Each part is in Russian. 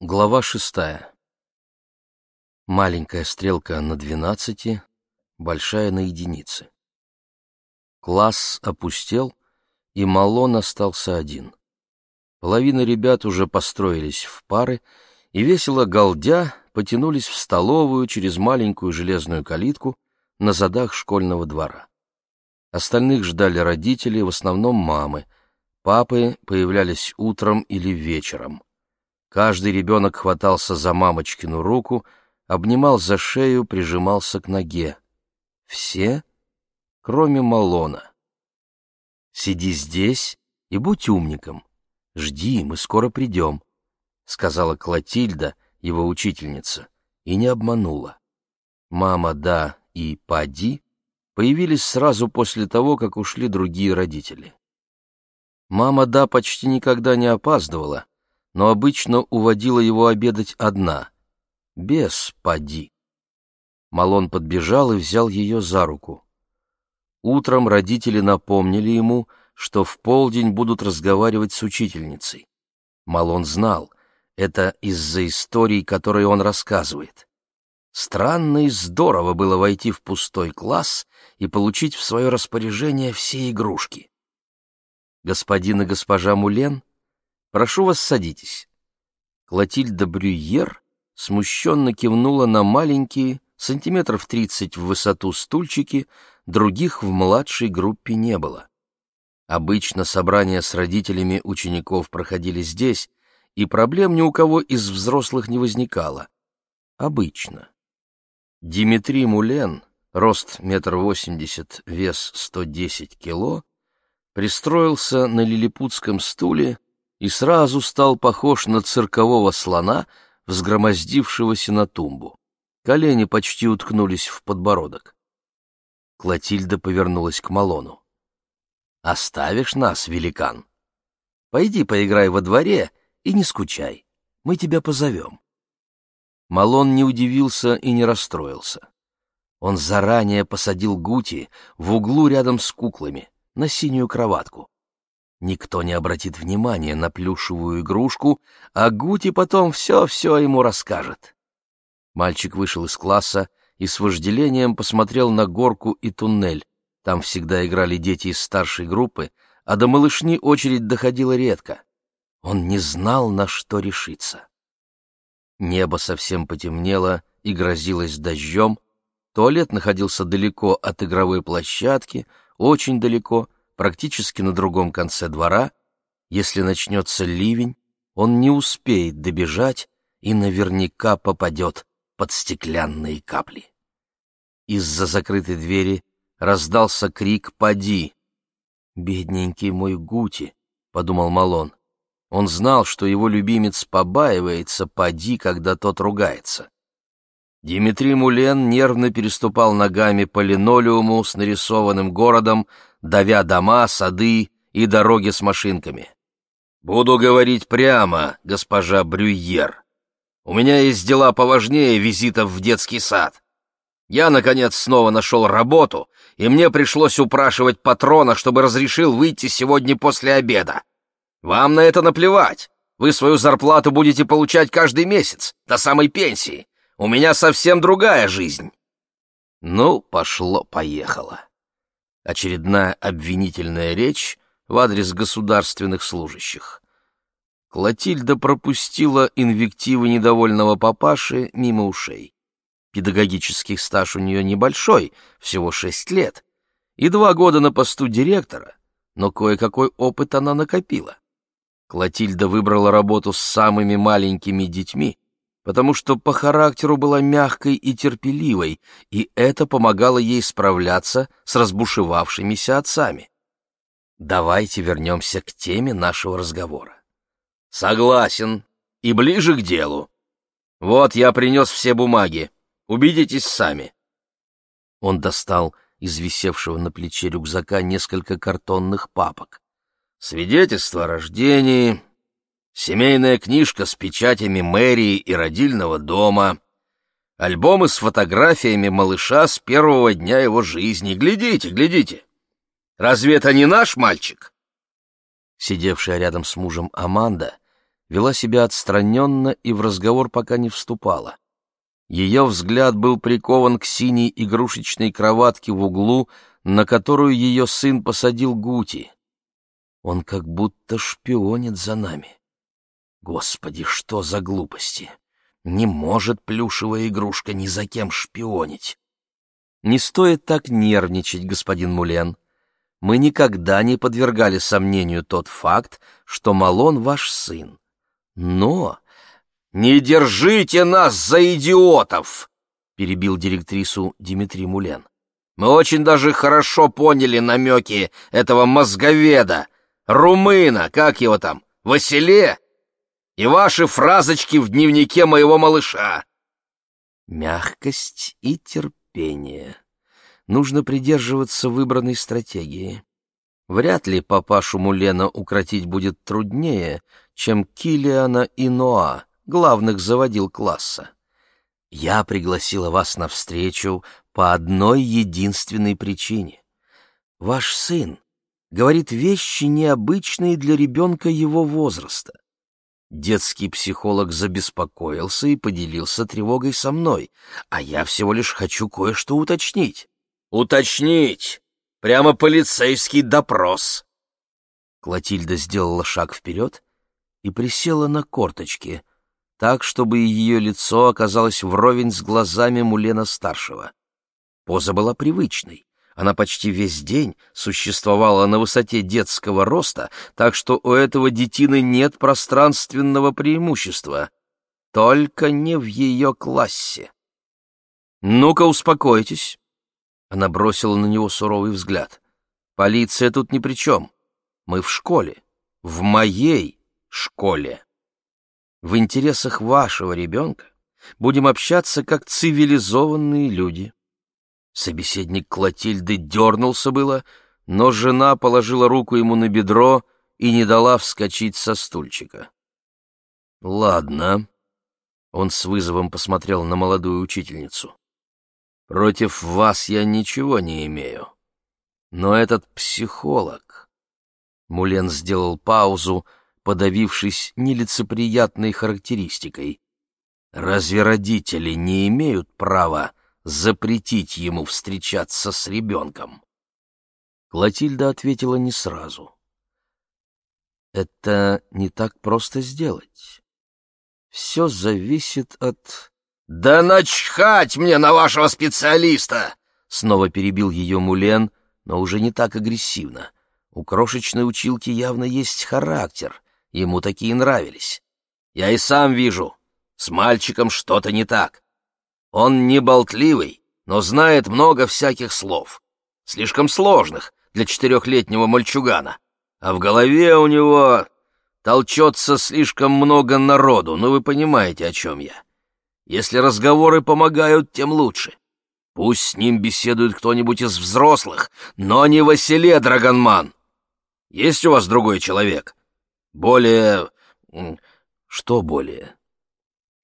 Глава шестая. Маленькая стрелка на двенадцати, большая на единице. Класс опустел, и Малон остался один. Половина ребят уже построились в пары, и весело галдя потянулись в столовую через маленькую железную калитку на задах школьного двора. Остальных ждали родители, в основном мамы. Папы появлялись утром или вечером. Каждый ребенок хватался за мамочкину руку, обнимал за шею, прижимался к ноге. Все, кроме Малона. «Сиди здесь и будь умником. Жди, мы скоро придем», — сказала Клотильда, его учительница, и не обманула. Мама Да и Пади появились сразу после того, как ушли другие родители. Мама Да почти никогда не опаздывала, но обычно уводила его обедать одна, без поди. Малон подбежал и взял ее за руку. Утром родители напомнили ему, что в полдень будут разговаривать с учительницей. Малон знал, это из-за историй, которые он рассказывает. Странно и здорово было войти в пустой класс и получить в свое распоряжение все игрушки. Господин и госпожа Мулен Прошу вас, садитесь». Клотильда Брюйер смущенно кивнула на маленькие, сантиметров тридцать в высоту стульчики, других в младшей группе не было. Обычно собрания с родителями учеников проходили здесь, и проблем ни у кого из взрослых не возникало. Обычно. Димитрий Мулен, рост метр восемьдесят, вес сто десять кило, пристроился на лилипутском стуле и сразу стал похож на циркового слона, взгромоздившегося на тумбу. Колени почти уткнулись в подбородок. Клотильда повернулась к Малону. «Оставишь нас, великан? Пойди поиграй во дворе и не скучай. Мы тебя позовем». Малон не удивился и не расстроился. Он заранее посадил Гути в углу рядом с куклами, на синюю кроватку. Никто не обратит внимания на плюшевую игрушку, а Гути потом все-все ему расскажет. Мальчик вышел из класса и с вожделением посмотрел на горку и туннель. Там всегда играли дети из старшей группы, а до малышни очередь доходила редко. Он не знал, на что решиться. Небо совсем потемнело и грозилось дождем. Туалет находился далеко от игровой площадки, очень далеко — практически на другом конце двора, если начнется ливень, он не успеет добежать и наверняка попадет под стеклянные капли. Из-за закрытой двери раздался крик «Поди!» «Бедненький мой Гути!» — подумал Малон. Он знал, что его любимец побаивается «Поди!», когда тот ругается. Димитрий Мулен нервно переступал ногами по линолеуму с нарисованным городом, давя дома, сады и дороги с машинками. «Буду говорить прямо, госпожа Брюйер. У меня есть дела поважнее визитов в детский сад. Я, наконец, снова нашел работу, и мне пришлось упрашивать патрона, чтобы разрешил выйти сегодня после обеда. Вам на это наплевать. Вы свою зарплату будете получать каждый месяц, до самой пенсии. У меня совсем другая жизнь». Ну, пошло-поехало очередная обвинительная речь в адрес государственных служащих. Клотильда пропустила инвективы недовольного папаши мимо ушей. Педагогический стаж у нее небольшой, всего шесть лет, и два года на посту директора, но кое-какой опыт она накопила. Клотильда выбрала работу с самыми маленькими детьми, потому что по характеру была мягкой и терпеливой, и это помогало ей справляться с разбушевавшимися отцами. Давайте вернемся к теме нашего разговора. Согласен. И ближе к делу. Вот я принес все бумаги. Убедитесь сами. Он достал из висевшего на плече рюкзака несколько картонных папок. Свидетельство о рождении, семейная книжка с печатями мэрии и родильного дома, альбомы с фотографиями малыша с первого дня его жизни. Глядите, глядите. Разве это не наш мальчик? Сидевшая рядом с мужем Аманда вела себя отстраненно и в разговор пока не вступала. Ее взгляд был прикован к синей игрушечной кроватке в углу, на которую ее сын посадил Гути. Он как будто шпионит за нами. Господи, что за глупости! Не может плюшевая игрушка ни за кем шпионить. Не стоит так нервничать, господин Мулен. Мы никогда не подвергали сомнению тот факт, что Малон ваш сын. Но... «Не держите нас за идиотов!» — перебил директрису Дмитрий Мулен. «Мы очень даже хорошо поняли намеки этого мозговеда, румына, как его там, Василе, и ваши фразочки в дневнике моего малыша». Мягкость и терпение. Нужно придерживаться выбранной стратегии. Вряд ли папашу Мулена укротить будет труднее, чем Килиана и Ноа, главных заводил класса. Я пригласила вас на встречу по одной единственной причине. Ваш сын говорит вещи необычные для ребенка его возраста. Детский психолог забеспокоился и поделился тревогой со мной, а я всего лишь хочу кое-что уточнить. «Уточнить! Прямо полицейский допрос!» Клотильда сделала шаг вперед и присела на корточки — так, чтобы ее лицо оказалось вровень с глазами Мулена-старшего. Поза была привычной. Она почти весь день существовала на высоте детского роста, так что у этого детины нет пространственного преимущества. Только не в ее классе. «Ну-ка, успокойтесь!» Она бросила на него суровый взгляд. «Полиция тут ни при чем. Мы в школе. В моей школе!» в интересах вашего ребенка будем общаться как цивилизованные люди. Собеседник Клотильды дернулся было, но жена положила руку ему на бедро и не дала вскочить со стульчика. «Ладно», — он с вызовом посмотрел на молодую учительницу. «Против вас я ничего не имею. Но этот психолог...» Мулен сделал паузу, подавившись нелицеприятной характеристикой. Разве родители не имеют права запретить ему встречаться с ребенком? Клотильда ответила не сразу. Это не так просто сделать. Все зависит от... «Да начхать мне на вашего специалиста!» Снова перебил ее Мулен, но уже не так агрессивно. У крошечной училки явно есть характер, Ему такие нравились. Я и сам вижу, с мальчиком что-то не так. Он не болтливый, но знает много всяких слов. Слишком сложных для четырехлетнего мальчугана. А в голове у него толчется слишком много народу, ну вы понимаете, о чем я. Если разговоры помогают, тем лучше. Пусть с ним беседует кто-нибудь из взрослых, но не Василе Драгонман. Есть у вас другой человек? Более... Что более?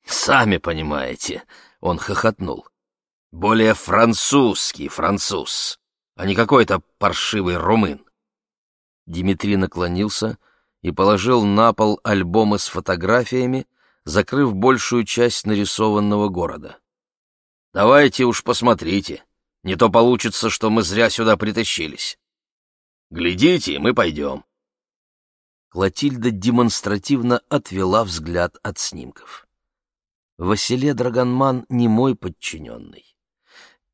Сами понимаете, он хохотнул. Более французский француз, а не какой-то паршивый румын. Дмитрий наклонился и положил на пол альбомы с фотографиями, закрыв большую часть нарисованного города. «Давайте уж посмотрите, не то получится, что мы зря сюда притащились. Глядите, мы пойдем». Клотильда демонстративно отвела взгляд от снимков. «Василе Драгонман не мой подчиненный.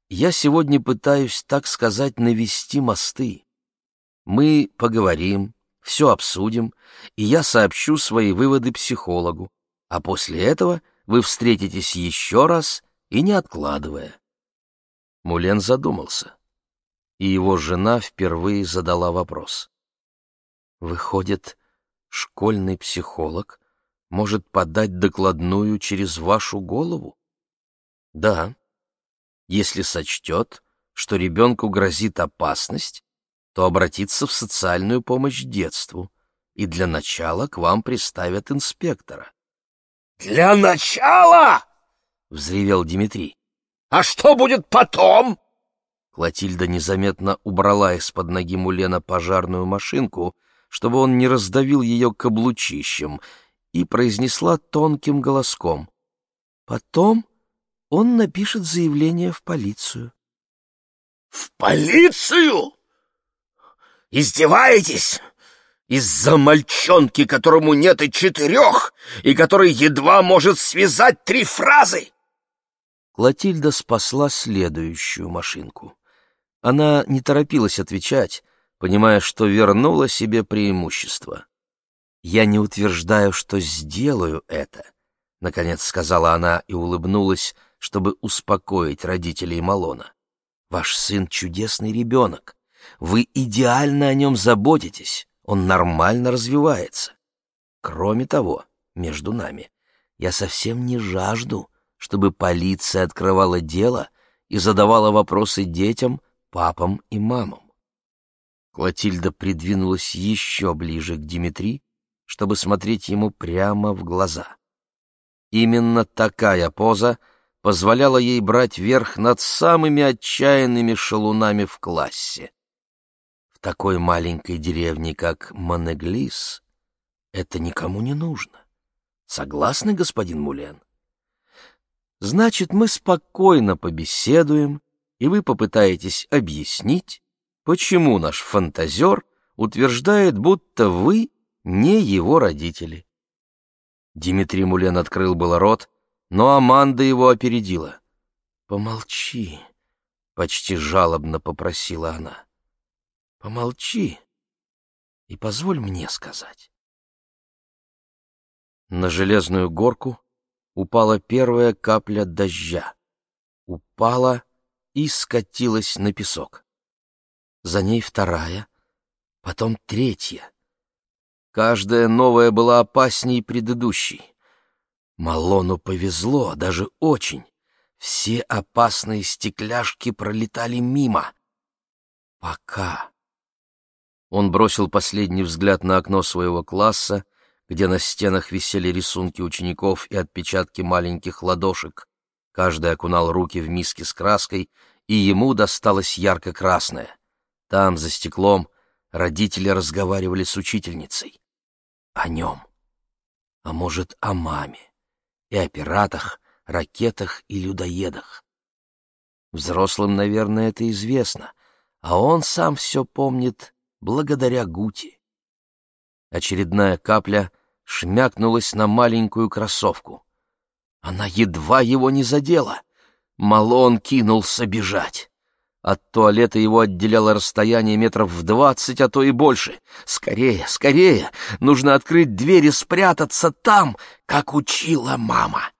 Я сегодня пытаюсь, так сказать, навести мосты. Мы поговорим, все обсудим, и я сообщу свои выводы психологу, а после этого вы встретитесь еще раз и не откладывая». Мулен задумался, и его жена впервые задала вопрос. «Выходит, школьный психолог может подать докладную через вашу голову? Да. Если сочтет, что ребенку грозит опасность, то обратиться в социальную помощь детству, и для начала к вам приставят инспектора. «Для начала?» — взревел Дмитрий. «А что будет потом?» Клотильда незаметно убрала из-под ноги Мулена пожарную машинку — чтобы он не раздавил ее каблучищем, и произнесла тонким голоском. Потом он напишет заявление в полицию. «В полицию? Издеваетесь? Из-за мальчонки, которому нет и четырех, и который едва может связать три фразы?» Клотильда спасла следующую машинку. Она не торопилась отвечать, понимая, что вернула себе преимущество. «Я не утверждаю, что сделаю это», — наконец сказала она и улыбнулась, чтобы успокоить родителей Малона. «Ваш сын — чудесный ребенок. Вы идеально о нем заботитесь, он нормально развивается. Кроме того, между нами, я совсем не жажду, чтобы полиция открывала дело и задавала вопросы детям, папам и мамам. Клотильда придвинулась еще ближе к Димитри, чтобы смотреть ему прямо в глаза. Именно такая поза позволяла ей брать верх над самыми отчаянными шалунами в классе. В такой маленькой деревне, как Монеглис, это никому не нужно. Согласны, господин Мулен? Значит, мы спокойно побеседуем, и вы попытаетесь объяснить, почему наш фантазер утверждает, будто вы не его родители. Дмитрий Мулен открыл было рот, но Аманда его опередила. «Помолчи», — почти жалобно попросила она. «Помолчи и позволь мне сказать». На железную горку упала первая капля дождя. Упала и скатилась на песок. За ней вторая, потом третья. Каждая новая была опасней предыдущей. Малону повезло, даже очень. Все опасные стекляшки пролетали мимо. Пока. Он бросил последний взгляд на окно своего класса, где на стенах висели рисунки учеников и отпечатки маленьких ладошек. Каждый окунал руки в миски с краской, и ему досталось ярко-красное. Там, за стеклом, родители разговаривали с учительницей. О нем. А может, о маме. И о пиратах, ракетах и людоедах. Взрослым, наверное, это известно, а он сам все помнит благодаря Гути. Очередная капля шмякнулась на маленькую кроссовку. Она едва его не задела. Малон кинулся бежать. От туалета его отделяло расстояние метров в двадцать, а то и больше. Скорее, скорее! Нужно открыть дверь и спрятаться там, как учила мама.